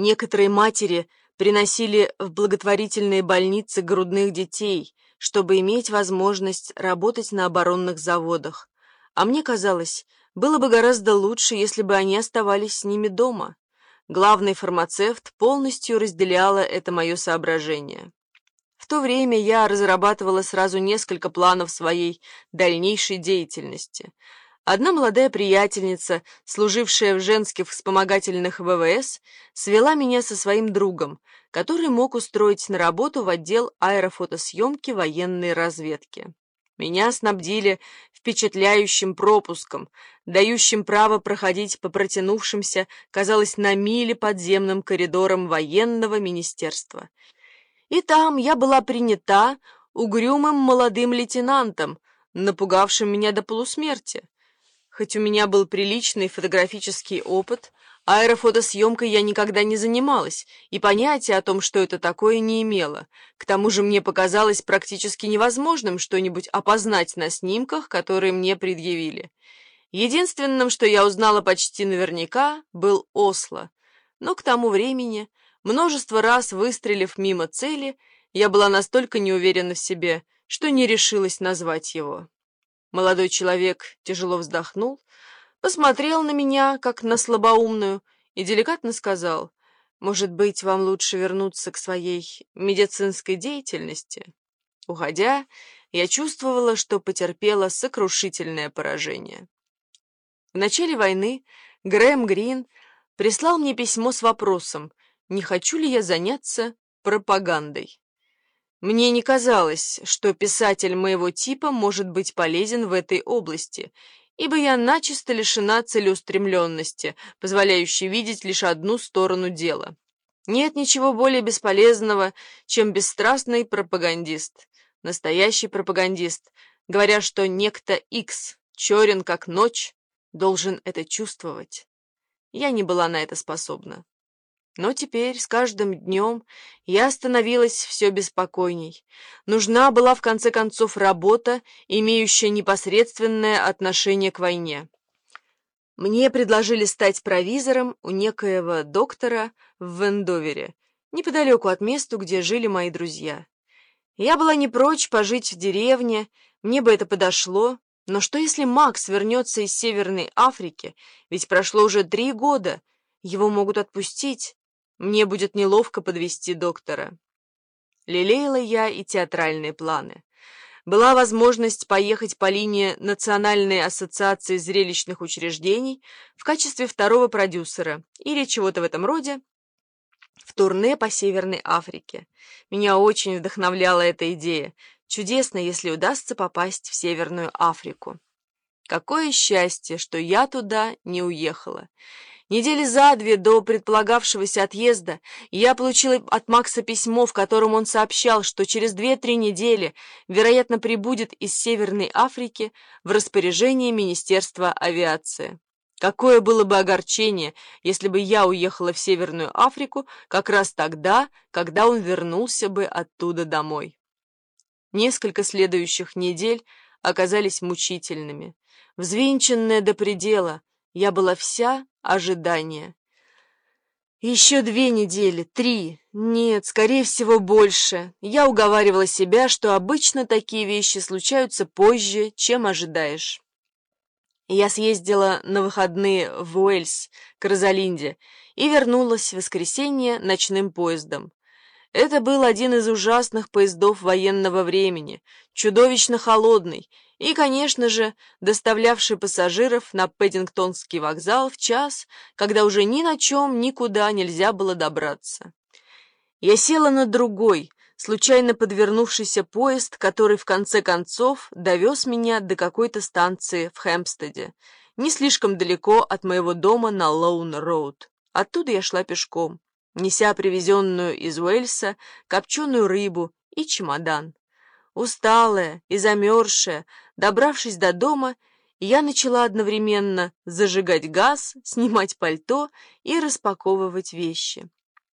Некоторые матери приносили в благотворительные больницы грудных детей, чтобы иметь возможность работать на оборонных заводах. А мне казалось, было бы гораздо лучше, если бы они оставались с ними дома. Главный фармацевт полностью разделяла это мое соображение. В то время я разрабатывала сразу несколько планов своей дальнейшей деятельности. Одна молодая приятельница, служившая в женских вспомогательных ВВС, свела меня со своим другом, который мог устроить на работу в отдел аэрофотосъемки военной разведки. Меня снабдили впечатляющим пропуском, дающим право проходить по протянувшимся, казалось, на мили подземным коридорам военного министерства. И там я была принята угрюмым молодым лейтенантом, напугавшим меня до полусмерти. Хоть у меня был приличный фотографический опыт, аэрофотосъемкой я никогда не занималась и понятия о том, что это такое, не имела. К тому же мне показалось практически невозможным что-нибудь опознать на снимках, которые мне предъявили. Единственным, что я узнала почти наверняка, был Осло. Но к тому времени, множество раз выстрелив мимо цели, я была настолько неуверена в себе, что не решилась назвать его. Молодой человек тяжело вздохнул, посмотрел на меня, как на слабоумную, и деликатно сказал, «Может быть, вам лучше вернуться к своей медицинской деятельности?» Уходя, я чувствовала, что потерпела сокрушительное поражение. В начале войны Грэм Грин прислал мне письмо с вопросом, не хочу ли я заняться пропагандой. Мне не казалось, что писатель моего типа может быть полезен в этой области, ибо я начисто лишена целеустремленности, позволяющей видеть лишь одну сторону дела. Нет ничего более бесполезного, чем бесстрастный пропагандист. Настоящий пропагандист, говоря, что некто X, черен как ночь, должен это чувствовать. Я не была на это способна. Но теперь, с каждым днем, я становилась все беспокойней. Нужна была, в конце концов, работа, имеющая непосредственное отношение к войне. Мне предложили стать провизором у некоего доктора в Вендовере, неподалеку от места, где жили мои друзья. Я была не прочь пожить в деревне, мне бы это подошло, но что если Макс вернется из Северной Африки, ведь прошло уже три года, его могут отпустить, мне будет неловко подвести доктора. Лелеяла я и театральные планы. Была возможность поехать по линии Национальной ассоциации зрелищных учреждений в качестве второго продюсера или чего-то в этом роде в турне по Северной Африке. Меня очень вдохновляла эта идея. Чудесно, если удастся попасть в Северную Африку. Какое счастье, что я туда не уехала. Недели за две до предполагавшегося отъезда я получила от Макса письмо, в котором он сообщал, что через две-три недели, вероятно, прибудет из Северной Африки в распоряжение Министерства авиации. Какое было бы огорчение, если бы я уехала в Северную Африку как раз тогда, когда он вернулся бы оттуда домой. Несколько следующих недель оказались мучительными. Взвинченная до предела, я была вся ожидание. Еще две недели, три, нет, скорее всего, больше. Я уговаривала себя, что обычно такие вещи случаются позже, чем ожидаешь. Я съездила на выходные в Уэльс к Розалинде и вернулась в воскресенье ночным поездом. Это был один из ужасных поездов военного времени, чудовищно холодный и, конечно же, доставлявший пассажиров на Пэддингтонский вокзал в час, когда уже ни на чем никуда нельзя было добраться. Я села на другой, случайно подвернувшийся поезд, который в конце концов довез меня до какой-то станции в Хэмпстеде, не слишком далеко от моего дома на Лоун-Роуд. Оттуда я шла пешком неся привезенную из Уэльса копченую рыбу и чемодан. Усталая и замерзшая, добравшись до дома, я начала одновременно зажигать газ, снимать пальто и распаковывать вещи.